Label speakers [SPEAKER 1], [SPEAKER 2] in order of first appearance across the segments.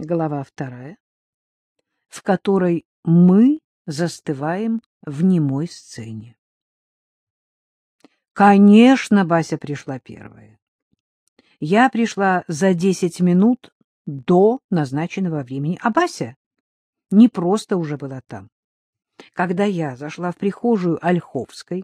[SPEAKER 1] Глава вторая, в которой мы застываем в немой сцене. Конечно, Бася пришла первая. Я пришла за десять минут до назначенного времени, а Бася не просто уже была там. Когда я зашла в прихожую Ольховской,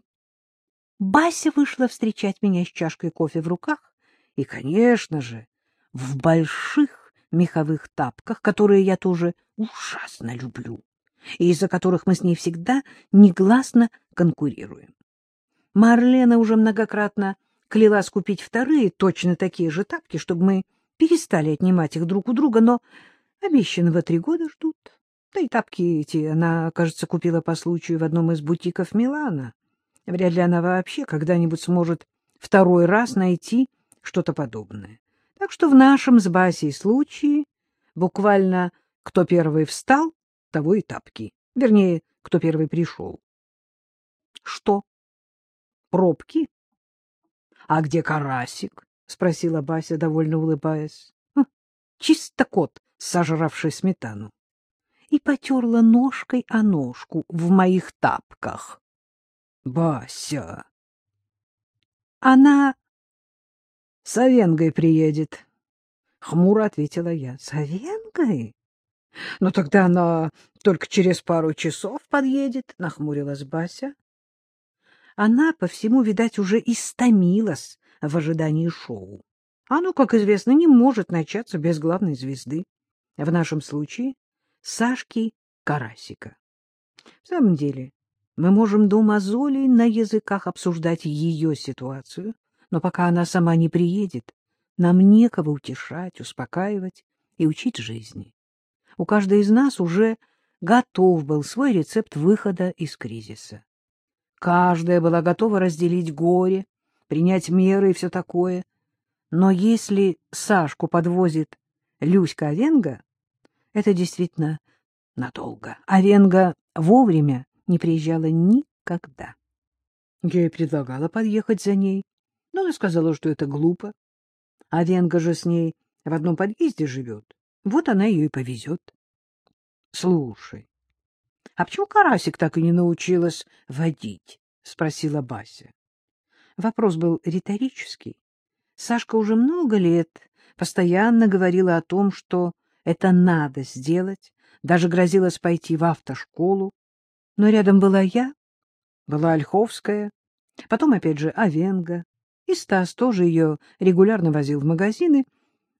[SPEAKER 1] Бася вышла встречать меня с чашкой кофе в руках и, конечно же, в больших меховых тапках, которые я тоже ужасно люблю, и из-за которых мы с ней всегда негласно конкурируем. Марлена уже многократно клялась купить вторые, точно такие же тапки, чтобы мы перестали отнимать их друг у друга, но обещанного три года ждут. Да и тапки эти она, кажется, купила по случаю в одном из бутиков Милана. Вряд ли она вообще когда-нибудь сможет второй раз найти что-то подобное. Так что в нашем с Басей случае буквально кто первый встал, того и тапки. Вернее, кто первый пришел. — Что? Пробки? — А где карасик? — спросила Бася, довольно улыбаясь. Хм, — Чисто кот, сожравший сметану. И потерла ножкой о ножку в моих тапках. — Бася! Она — Савенгой приедет, — хмуро ответила я. — Савенгой? — Ну, тогда она только через пару часов подъедет, — нахмурилась Бася. Она, по всему, видать, уже истомилась в ожидании шоу. Оно, как известно, не может начаться без главной звезды. В нашем случае — Сашки Карасика. В самом деле, мы можем до мозолей на языках обсуждать ее ситуацию, но пока она сама не приедет, нам некого утешать, успокаивать и учить жизни. У каждой из нас уже готов был свой рецепт выхода из кризиса. Каждая была готова разделить горе, принять меры и все такое. Но если Сашку подвозит Люська Овенга, это действительно надолго. Овенга вовремя не приезжала никогда. Я ей предлагала подъехать за ней, но она сказала, что это глупо. А Венга же с ней в одном подъезде живет. Вот она ее и повезет. — Слушай, а почему Карасик так и не научилась водить? — спросила Бася. Вопрос был риторический. Сашка уже много лет постоянно говорила о том, что это надо сделать, даже грозилась пойти в автошколу. Но рядом была я, была Ольховская, потом опять же Авенга, и Стас тоже ее регулярно возил в магазины.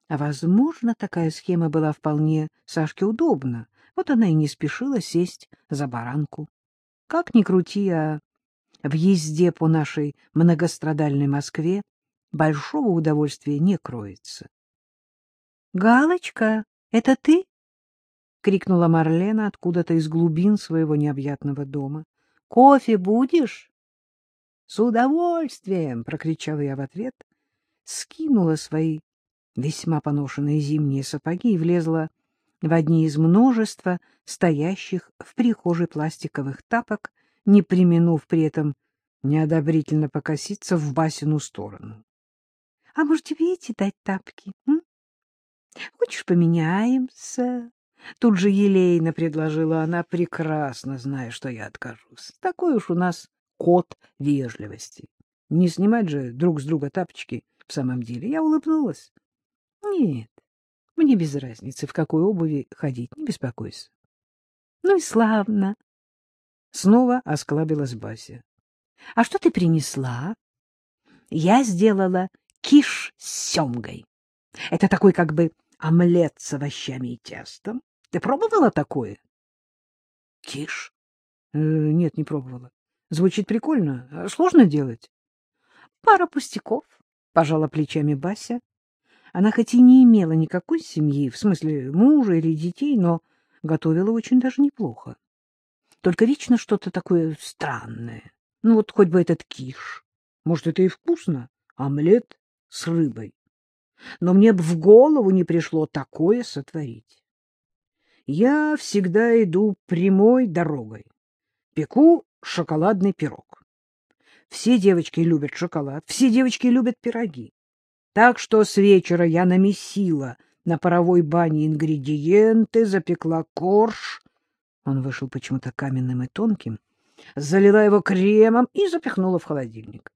[SPEAKER 1] А, возможно, такая схема была вполне Сашке удобна. Вот она и не спешила сесть за баранку. Как ни крути, а в езде по нашей многострадальной Москве большого удовольствия не кроется. — Галочка, это ты? — крикнула Марлена откуда-то из глубин своего необъятного дома. — Кофе будешь? — С удовольствием! — прокричала я в ответ, скинула свои весьма поношенные зимние сапоги и влезла в одни из множества стоящих в прихожей пластиковых тапок, не применув при этом неодобрительно покоситься в Басину сторону. — А может, тебе эти дать тапки? М? Хочешь, поменяемся? Тут же елейно предложила она, прекрасно зная, что я откажусь. Такой уж у нас код вежливости. Не снимать же друг с друга тапочки в самом деле. Я улыбнулась. Нет, мне без разницы, в какой обуви ходить, не беспокойся. Ну и славно. Снова осклабилась Бася. А что ты принесла? Я сделала киш с семгой. Это такой как бы омлет с овощами и тестом. Ты пробовала такое? Киш? Э, нет, не пробовала. Звучит прикольно. А сложно делать? Пара пустяков, пожала плечами Бася. Она хоть и не имела никакой семьи, в смысле мужа или детей, но готовила очень даже неплохо. Только вечно что-то такое странное. Ну вот хоть бы этот киш. Может, это и вкусно? Омлет с рыбой. Но мне бы в голову не пришло такое сотворить. Я всегда иду прямой дорогой. Пеку шоколадный пирог. Все девочки любят шоколад, все девочки любят пироги. Так что с вечера я намесила на паровой бане ингредиенты, запекла корж. Он вышел почему-то каменным и тонким, залила его кремом и запихнула в холодильник.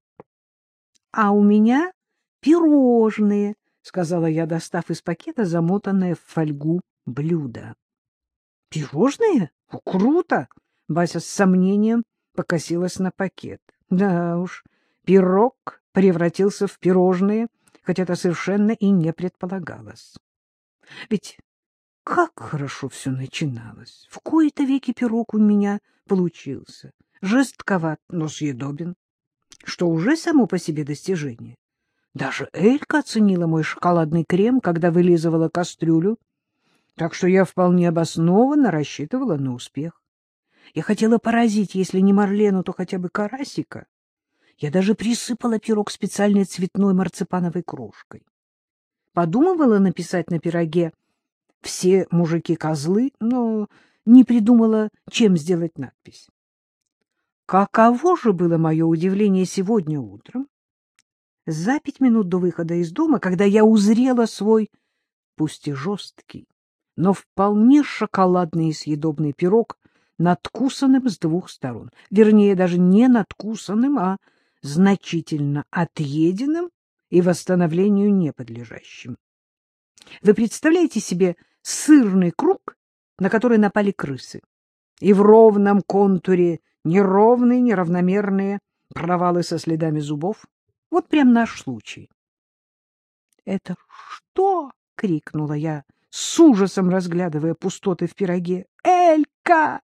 [SPEAKER 1] — А у меня пирожные, — сказала я, достав из пакета замотанное в фольгу блюдо. — Пирожные? Круто! — Вася с сомнением покосилась на пакет. Да уж, пирог превратился в пирожные, хотя это совершенно и не предполагалось. Ведь как хорошо все начиналось. В кои-то веки пирог у меня получился. Жестковат, но съедобен, что уже само по себе достижение. Даже Элька оценила мой шоколадный крем, когда вылизывала кастрюлю, так что я вполне обоснованно рассчитывала на успех. Я хотела поразить, если не Марлену, то хотя бы Карасика. Я даже присыпала пирог специальной цветной марципановой крошкой. Подумывала написать на пироге «Все мужики козлы», но не придумала, чем сделать надпись. Каково же было мое удивление сегодня утром, за пять минут до выхода из дома, когда я узрела свой, пусть и жесткий, но вполне шоколадный и съедобный пирог, надкусанным с двух сторон. Вернее, даже не надкусанным, а значительно отъеденным и восстановлению неподлежащим. Вы представляете себе сырный круг, на который напали крысы, и в ровном контуре неровные, неравномерные провалы со следами зубов? Вот прям наш случай. — Это что? — крикнула я, с ужасом разглядывая пустоты в пироге. — Элька! —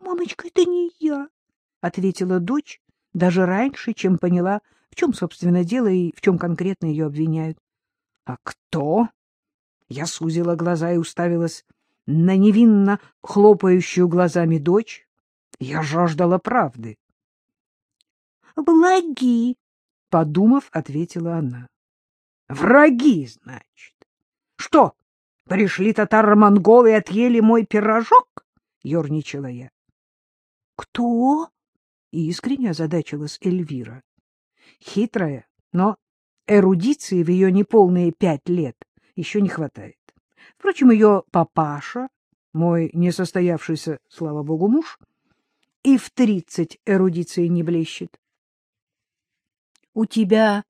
[SPEAKER 1] Мамочка, это не я, — ответила дочь, даже раньше, чем поняла, в чем, собственно, дело и в чем конкретно ее обвиняют. — А кто? Я сузила глаза и уставилась на невинно хлопающую глазами дочь. Я жаждала правды. — Благи, — подумав, ответила она. — Враги, значит. — Что, пришли татаро-монголы и отъели мой пирожок? — ерничала я. Кто? Искренне озадачилась Эльвира. Хитрая, но эрудиции в ее неполные пять лет еще не хватает. Впрочем, ее папаша, мой несостоявшийся, слава богу, муж, и в тридцать эрудиции не блещет. — У тебя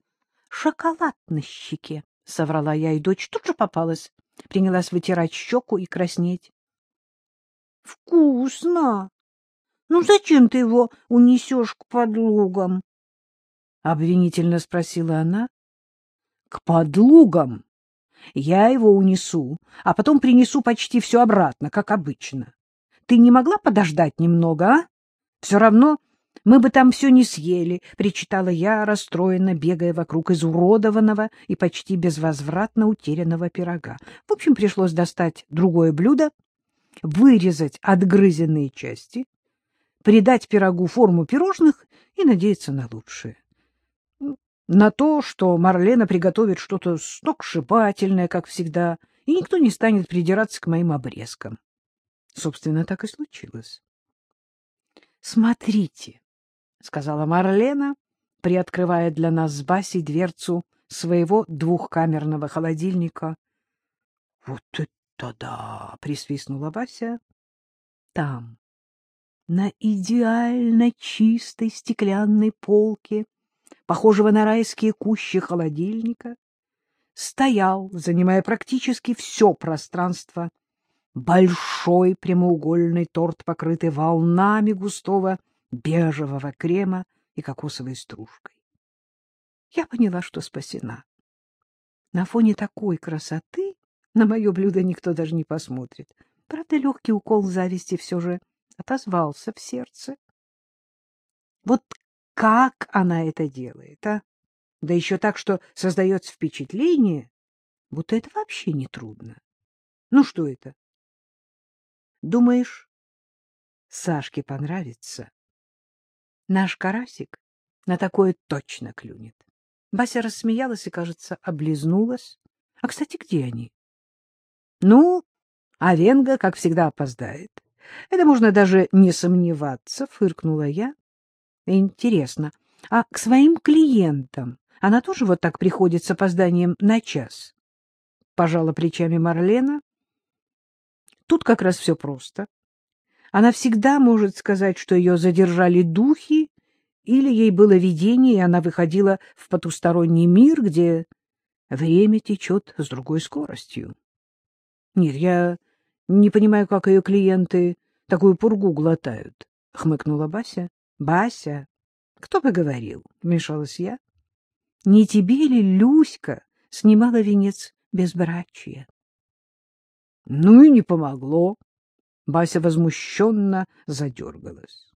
[SPEAKER 1] шоколад на щеке, — соврала я, и дочь тут же попалась, принялась вытирать щеку и краснеть. — Вкусно! Ну зачем ты его унесешь к подлугам? — обвинительно спросила она. — К подлугам? Я его унесу, а потом принесу почти все обратно, как обычно. Ты не могла подождать немного, а? Все равно мы бы там все не съели, — причитала я, расстроенно бегая вокруг изуродованного и почти безвозвратно утерянного пирога. В общем, пришлось достать другое блюдо, вырезать отгрызенные части, придать пирогу форму пирожных и надеяться на лучшее. На то, что Марлена приготовит что-то сногсшибательное, как всегда, и никто не станет придираться к моим обрезкам. Собственно, так и случилось. — Смотрите, — сказала Марлена, приоткрывая для нас с Басей дверцу своего двухкамерного холодильника. — Вот это да! — присвистнула Бася. — Там, на идеально чистой стеклянной полке, похожего на райские кущи холодильника, стоял, занимая практически все пространство, большой прямоугольный торт, покрытый волнами густого бежевого крема и кокосовой стружкой. Я поняла, что спасена. На фоне такой красоты на мое блюдо никто даже не посмотрит. Правда, легкий укол зависти все же отозвался в сердце. Вот как она это делает, а? Да еще так, что создается впечатление, будто это вообще не трудно. Ну что это? Думаешь, Сашке понравится? Наш карасик на такое точно клюнет. Бася рассмеялась и, кажется, облизнулась. А, кстати, где они? Ну, а Венга, как всегда, опоздает. Это можно даже не сомневаться, фыркнула я. Интересно, а к своим клиентам она тоже вот так приходит с опозданием на час? пожала плечами Марлена. Тут как раз все просто. Она всегда может сказать, что ее задержали духи, или ей было видение, и она выходила в потусторонний мир, где время течет с другой скоростью. Нет, я не понимаю, как ее клиенты такую пургу глотают, — хмыкнула Бася. — Бася, кто бы говорил, — вмешалась я. — Не тебе ли Люська снимала венец безбрачия? — Ну и не помогло. Бася возмущенно задергалась.